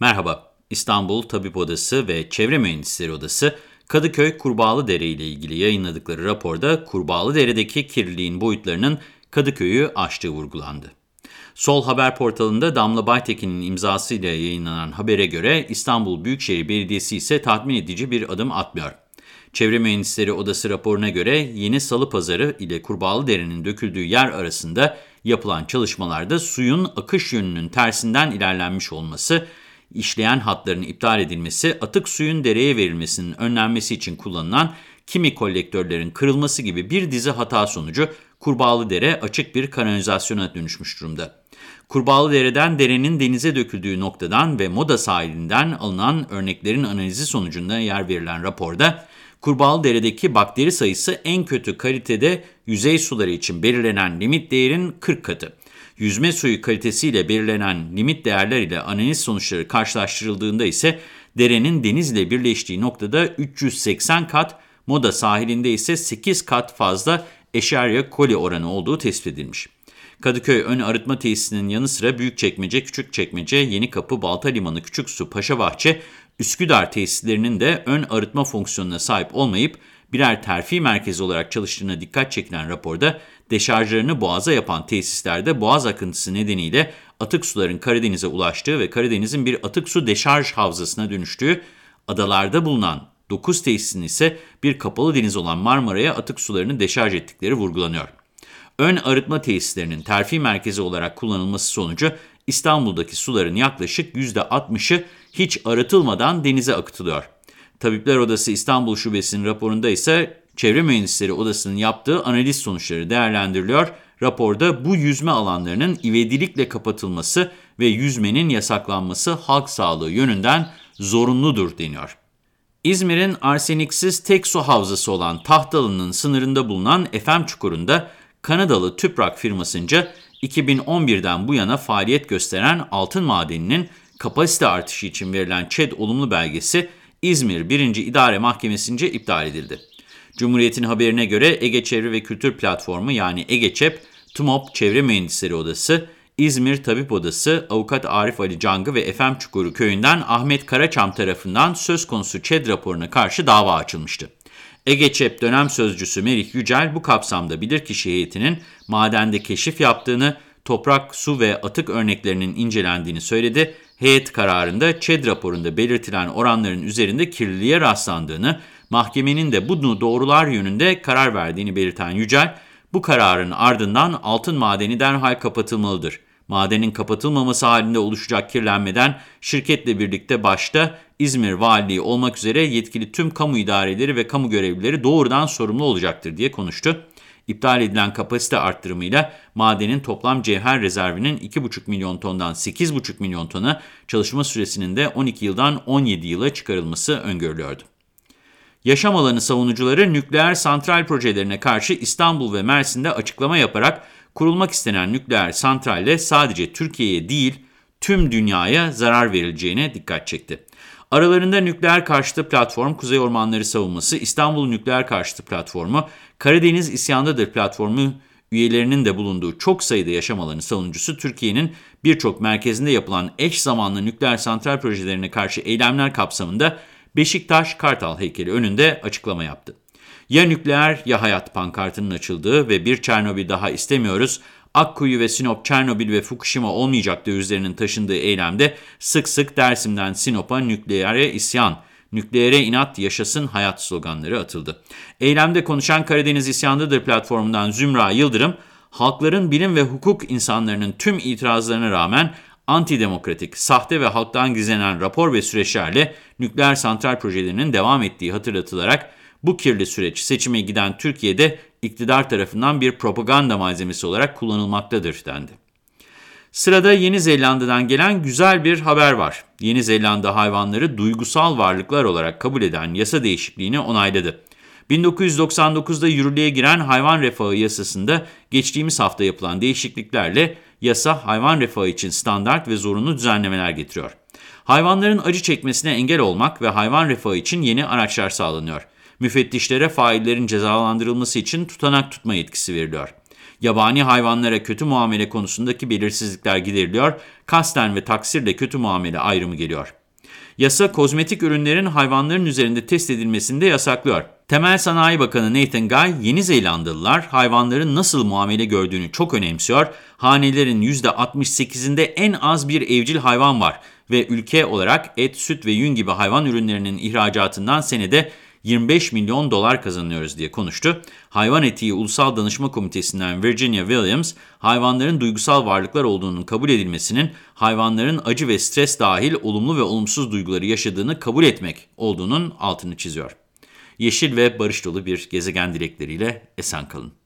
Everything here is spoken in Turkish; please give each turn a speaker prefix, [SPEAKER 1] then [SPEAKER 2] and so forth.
[SPEAKER 1] Merhaba, İstanbul Tabip Odası ve Çevre Mühendisleri Odası, Kadıköy Kurbağalıdere ile ilgili yayınladıkları raporda Kurbağalıdere'deki kirliliğin boyutlarının Kadıköy'ü aştığı vurgulandı. Sol Haber portalında Damla Baytekin'in imzasıyla yayınlanan habere göre İstanbul Büyükşehir Belediyesi ise tatmin edici bir adım atmıyor. Çevre Mühendisleri Odası raporuna göre Yeni Salı Pazarı ile Kurbağalıdere'nin döküldüğü yer arasında yapılan çalışmalarda suyun akış yönünün tersinden ilerlenmiş olması, işleyen hatların iptal edilmesi, atık suyun dereye verilmesinin önlenmesi için kullanılan kimi kolektörlerin kırılması gibi bir dizi hata sonucu Kurbağalıdere açık bir kanalizasyona dönüşmüş durumda. Kurbağalıdere'den derenin denize döküldüğü noktadan ve Moda sahilinden alınan örneklerin analizi sonucunda yer verilen raporda, Kurbağalıdere'deki bakteri sayısı en kötü kalitede yüzey suları için belirlenen limit değerin 40 katı. Yüzme suyu kalitesiyle belirlenen limit değerler ile analiz sonuçları karşılaştırıldığında ise derenin denizle birleştiği noktada 380 kat, Moda sahilinde ise 8 kat fazla Escherichia coli oranı olduğu tespit edilmiş. Kadıköy Ön Arıtma Tesisinin yanı sıra Büyükçekmece, Küçükçekmece, Yenikapı, Balta Limanı, Küçüksu, Paşabahçe, Üsküdar tesislerinin de ön arıtma fonksiyonuna sahip olmayıp birer terfi merkezi olarak çalıştığına dikkat çekilen raporda deşarjlarını boğaza yapan tesislerde boğaz akıntısı nedeniyle atık suların Karadeniz'e ulaştığı ve Karadeniz'in bir atık su deşarj havzasına dönüştüğü, adalarda bulunan 9 tesisin ise bir kapalı deniz olan Marmara'ya atık sularını deşarj ettikleri vurgulanıyor. Ön arıtma tesislerinin terfi merkezi olarak kullanılması sonucu İstanbul'daki suların yaklaşık %60'ı hiç arıtılmadan denize akıtılıyor. Tabipler Odası İstanbul Şubesi'nin raporunda ise Çevre Mühendisleri Odası'nın yaptığı analiz sonuçları değerlendiriliyor. Raporda bu yüzme alanlarının ivedilikle kapatılması ve yüzmenin yasaklanması halk sağlığı yönünden zorunludur deniyor. İzmir'in arseniksiz tek su havzası olan Tahtalı'nın sınırında bulunan Efem Çukuru'nda Kanadalı Tüprak firmasınca 2011'den bu yana faaliyet gösteren altın madeninin kapasite artışı için verilen ÇED olumlu belgesi İzmir 1. İdare Mahkemesi'nce iptal edildi. Cumhuriyet'in haberine göre Ege Çevre ve Kültür Platformu yani EGEÇEP, TMOP Çevre Mühendisleri Odası, İzmir Tabip Odası, Avukat Arif Ali Cangı ve Efem Çukuru köyünden Ahmet Karaçam tarafından söz konusu ÇED raporuna karşı dava açılmıştı. EGEÇEP dönem sözcüsü Merih Yücel bu kapsamda bilirkişi heyetinin madende keşif yaptığını, toprak, su ve atık örneklerinin incelendiğini söyledi. Heyet kararında ÇED raporunda belirtilen oranların üzerinde kirliliğe rastlandığını, mahkemenin de bunu doğrular yönünde karar verdiğini belirten Yücel, bu kararın ardından altın madeni derhal kapatılmalıdır. Madenin kapatılmaması halinde oluşacak kirlenmeden şirketle birlikte başta İzmir Valiliği olmak üzere yetkili tüm kamu idareleri ve kamu görevlileri doğrudan sorumlu olacaktır diye konuştu. İptal edilen kapasite arttırımıyla madenin toplam cevher rezervinin 2,5 milyon tondan 8,5 milyon tona, çalışma süresinin de 12 yıldan 17 yıla çıkarılması öngörülüyordu. Yaşam alanı savunucuları nükleer santral projelerine karşı İstanbul ve Mersin'de açıklama yaparak kurulmak istenen nükleer santralle sadece Türkiye'ye değil tüm dünyaya zarar verileceğine dikkat çekti. Aralarında nükleer karşıtı platform, Kuzey Ormanları Savunması, İstanbul Nükleer Karşıtı Platformu, Karadeniz İsyandadır Platformu üyelerinin de bulunduğu çok sayıda yaşam alanı savunucusu Türkiye'nin birçok merkezinde yapılan eş zamanlı nükleer santral projelerine karşı eylemler kapsamında Beşiktaş Kartal heykeli önünde açıklama yaptı. Ya nükleer ya hayat pankartının açıldığı ve bir Çernobil daha istemiyoruz, Akkuyu ve Sinop, Çernobil ve Fukushima olmayacak üzerinin taşındığı eylemde sık sık Dersim'den Sinop'a nükleere isyan, nükleere inat yaşasın hayat sloganları atıldı. Eylemde konuşan Karadeniz İsyandıdır platformundan Zümra Yıldırım, halkların bilim ve hukuk insanlarının tüm itirazlarına rağmen antidemokratik, sahte ve halktan gizlenen rapor ve süreçlerle nükleer santral projelerinin devam ettiği hatırlatılarak bu kirli süreç seçime giden Türkiye'de iktidar tarafından bir propaganda malzemesi olarak kullanılmaktadır dendi. Sırada Yeni Zelanda'dan gelen güzel bir haber var. Yeni Zelanda hayvanları duygusal varlıklar olarak kabul eden yasa değişikliğini onayladı. 1999'da yürürlüğe giren hayvan refahı yasasında geçtiğimiz hafta yapılan değişikliklerle yasa hayvan refahı için standart ve zorunlu düzenlemeler getiriyor. Hayvanların acı çekmesine engel olmak ve hayvan refahı için yeni araçlar sağlanıyor müfettişlere faillerin cezalandırılması için tutanak tutma yetkisi veriliyor. Yabani hayvanlara kötü muamele konusundaki belirsizlikler gideriliyor, kasten ve taksirle kötü muamele ayrımı geliyor. Yasa kozmetik ürünlerin hayvanların üzerinde test edilmesini de yasaklıyor. Temel Sanayi Bakanı Nathan Guy, Yeni Zelandalılar hayvanların nasıl muamele gördüğünü çok önemsiyor. Hanelerin %68'inde en az bir evcil hayvan var ve ülke olarak et, süt ve yün gibi hayvan ürünlerinin ihracatından senede 25 milyon dolar kazanıyoruz diye konuştu. Hayvan Etiği Ulusal Danışma Komitesi'nden Virginia Williams, hayvanların duygusal varlıklar olduğunun kabul edilmesinin hayvanların acı ve stres dahil olumlu ve olumsuz duyguları yaşadığını kabul etmek olduğunun altını çiziyor. Yeşil ve barış dolu bir gezegen dilekleriyle esen kalın.